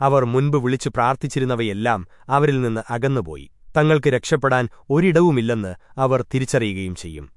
അവർ മുൻപ് വിളിച്ചു പ്രാർത്ഥിച്ചിരുന്നവയെല്ലാം അവരിൽ നിന്ന് അകന്നുപോയി. തങ്ങൾക്ക് രക്ഷപ്പെടാൻ ഒരിടവുമില്ലെന്ന് അവർ തിരിച്ചറിയുകയും ചെയ്യും.